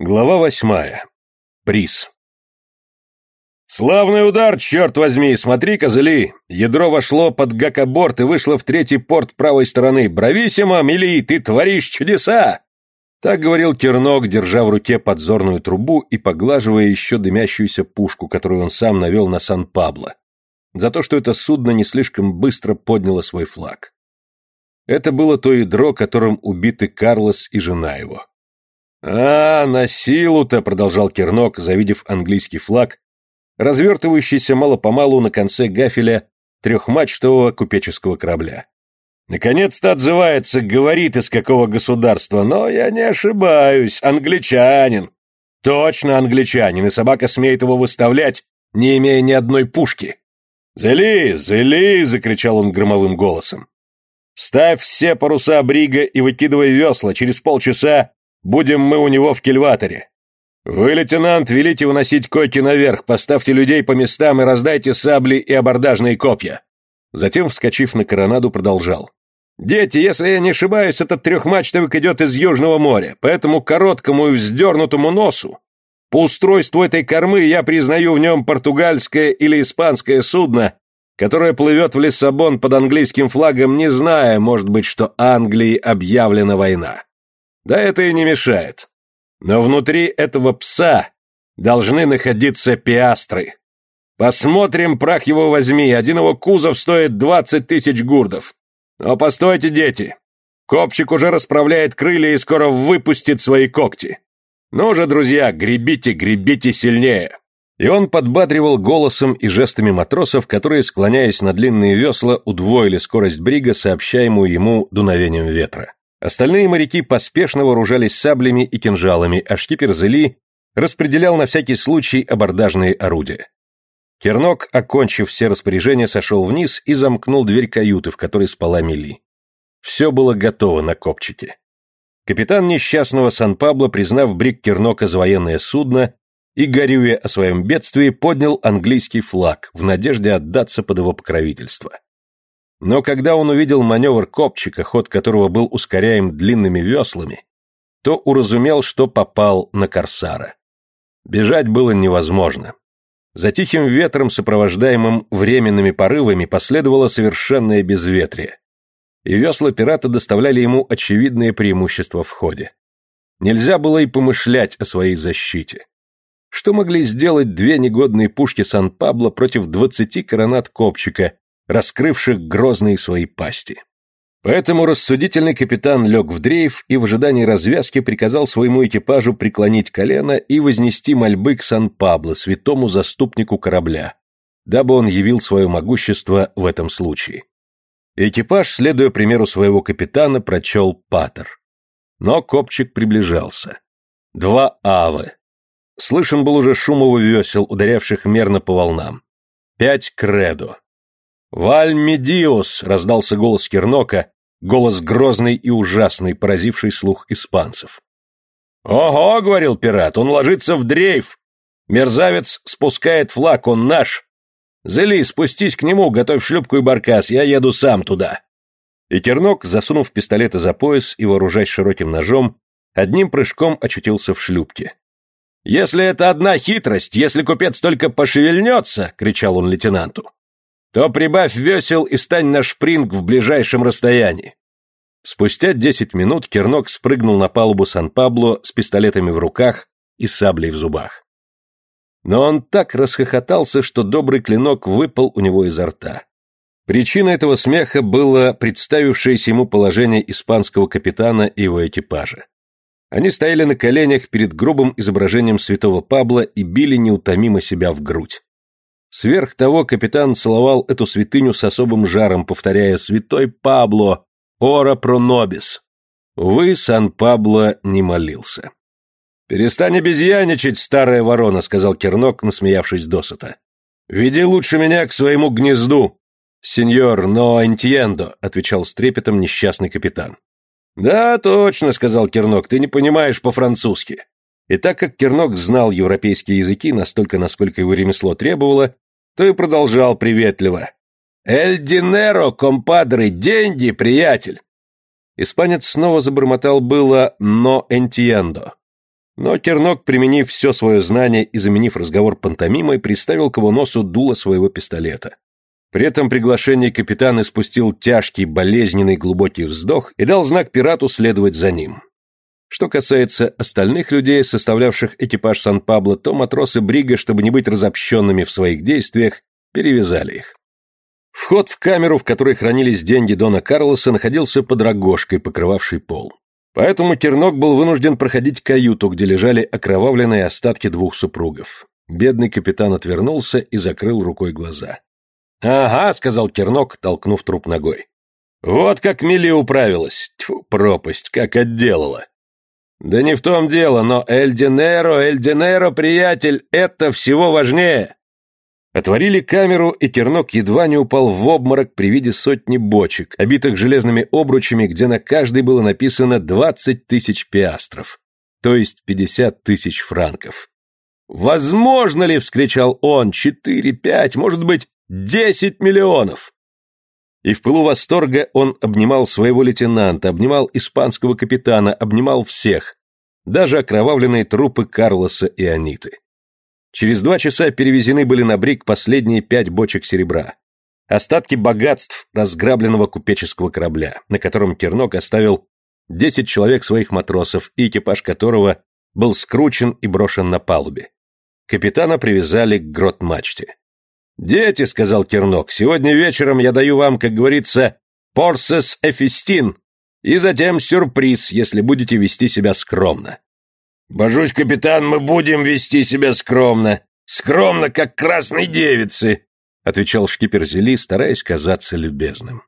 Глава восьмая. Приз. «Славный удар, черт возьми! Смотри, козыли! Ядро вошло под гакоборт и вышло в третий порт правой стороны. Брависсимо, мили, ты творишь чудеса!» Так говорил Кернок, держа в руке подзорную трубу и поглаживая еще дымящуюся пушку, которую он сам навел на Сан-Пабло, за то, что это судно не слишком быстро подняло свой флаг. Это было то ядро, которым убиты Карлос и жена его. «А, на силу-то», — продолжал Кернок, завидев английский флаг, развертывающийся мало-помалу на конце гафеля трехмачтового купеческого корабля. «Наконец-то отзывается, говорит, из какого государства, но я не ошибаюсь, англичанин. Точно англичанин, и собака смеет его выставлять, не имея ни одной пушки». «Зели, зели!» — закричал он громовым голосом. «Ставь все паруса брига и выкидывай весла, через полчаса Будем мы у него в кильваторе. Вы, лейтенант, велите выносить койки наверх, поставьте людей по местам и раздайте сабли и абордажные копья. Затем, вскочив на коронаду, продолжал. «Дети, если я не ошибаюсь, этот трехмачтовик идет из Южного моря, поэтому короткому и вздернутому носу по устройству этой кормы я признаю в нем португальское или испанское судно, которое плывет в Лиссабон под английским флагом, не зная, может быть, что Англии объявлена война. Да это и не мешает. Но внутри этого пса должны находиться пиастры. Посмотрим, прах его возьми, один его кузов стоит двадцать тысяч гурдов. Но постойте, дети. Копчик уже расправляет крылья и скоро выпустит свои когти. Ну же, друзья, гребите, гребите сильнее. И он подбадривал голосом и жестами матросов, которые, склоняясь на длинные весла, удвоили скорость брига, сообщаемую ему дуновением ветра. Остальные моряки поспешно вооружались саблями и кинжалами, а шкипер Зели распределял на всякий случай абордажные орудия. Кернок, окончив все распоряжения, сошел вниз и замкнул дверь каюты, в которой спала Мили. Все было готово на копчике. Капитан несчастного Сан-Пабло, признав брик Кернока за военное судно и, горюя о своем бедствии, поднял английский флаг в надежде отдаться под его покровительство. Но когда он увидел маневр копчика, ход которого был ускоряем длинными веслами, то уразумел, что попал на корсара. Бежать было невозможно. За тихим ветром, сопровождаемым временными порывами, последовало совершенное безветрие. И весла пирата доставляли ему очевидное преимущество в ходе. Нельзя было и помышлять о своей защите. Что могли сделать две негодные пушки Сан-Пабло против двадцати коронат копчика, раскрывших грозные свои пасти. Поэтому рассудительный капитан лег в дрейф и в ожидании развязки приказал своему экипажу преклонить колено и вознести мольбы к Сан-Пабло, святому заступнику корабля, дабы он явил свое могущество в этом случае. Экипаж, следуя примеру своего капитана, прочел патер. Но копчик приближался. Два авы. Слышен был уже шум его весел, ударявших мерно по волнам. Пять кредо. «Вальмедиус!» — раздался голос Кернока, голос грозный и ужасный, поразивший слух испанцев. «Ого!» — говорил пират, — «он ложится в дрейф! Мерзавец спускает флаг, он наш! Зели, спустись к нему, готовь шлюпку и баркас, я еду сам туда!» И Кернок, засунув пистолеты за пояс и вооружаясь широким ножом, одним прыжком очутился в шлюпке. «Если это одна хитрость, если купец только пошевельнется!» — кричал он лейтенанту то прибавь весел и стань на шпринг в ближайшем расстоянии. Спустя десять минут Кернок спрыгнул на палубу Сан-Пабло с пистолетами в руках и саблей в зубах. Но он так расхохотался, что добрый клинок выпал у него изо рта. Причиной этого смеха было представившееся ему положение испанского капитана и его экипажа. Они стояли на коленях перед грубым изображением святого Пабла и били неутомимо себя в грудь. Сверх того капитан целовал эту святыню с особым жаром, повторяя «Святой Пабло! Ора про нобис!» Увы, Сан-Пабло не молился. «Перестань обезьяничать, старая ворона», — сказал Кернок, насмеявшись досыта. «Веди лучше меня к своему гнезду». «Сеньор, но ентьендо», — отвечал с трепетом несчастный капитан. «Да, точно», — сказал Кернок, — «ты не понимаешь по-французски». И так как Кернок знал европейские языки настолько, насколько его ремесло требовало, то и продолжал приветливо. «Эль динеро, компадры, деньги, приятель!» Испанец снова забормотал было «но энтиендо». Но Кернок, применив все свое знание и заменив разговор пантомимой, приставил к его носу дуло своего пистолета. При этом приглашение капитан испустил тяжкий, болезненный, глубокий вздох и дал знак пирату следовать за ним. Что касается остальных людей, составлявших экипаж Сан-Пабло, то матросы Брига, чтобы не быть разобщенными в своих действиях, перевязали их. Вход в камеру, в которой хранились деньги Дона Карлоса, находился под рогожкой, покрывавшей пол. Поэтому Тернок был вынужден проходить каюту, где лежали окровавленные остатки двух супругов. Бедный капитан отвернулся и закрыл рукой глаза. «Ага», — сказал Тернок, толкнув труп ногой. «Вот как Мили управилась. Тьфу, пропасть, как отделала». «Да не в том дело, но Эль Динеро, Эль Динеро, приятель, это всего важнее!» Отворили камеру, и Тернок едва не упал в обморок при виде сотни бочек, обитых железными обручами, где на каждой было написано двадцать тысяч пиастров, то есть пятьдесят тысяч франков. «Возможно ли, — вскричал он, — четыре, пять, может быть, десять миллионов?» И в пылу восторга он обнимал своего лейтенанта, обнимал испанского капитана, обнимал всех, даже окровавленные трупы Карлоса и Аниты. Через два часа перевезены были на брик последние пять бочек серебра. Остатки богатств разграбленного купеческого корабля, на котором Тернок оставил десять человек своих матросов, и экипаж которого был скручен и брошен на палубе. Капитана привязали к грот-мачте. «Дети», — сказал Тернок, — «сегодня вечером я даю вам, как говорится, порсес эфистин, и затем сюрприз, если будете вести себя скромно. «Божусь, капитан, мы будем вести себя скромно. Скромно, как красной девицы», — отвечал шкипер Зели, стараясь казаться любезным.